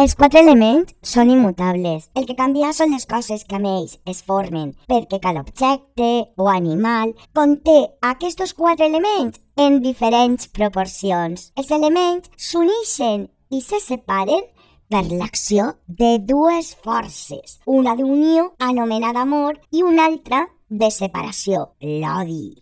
Els quatre elements són immutables. El que canvia són les coses que amb ells es formen, perquè cada objecte o animal conté aquests quatre elements en diferents proporcions. Els elements s'uneixen i se separen per l'acció de dues forces, una d'unió anomenada amor i una altra de separació, l'odi.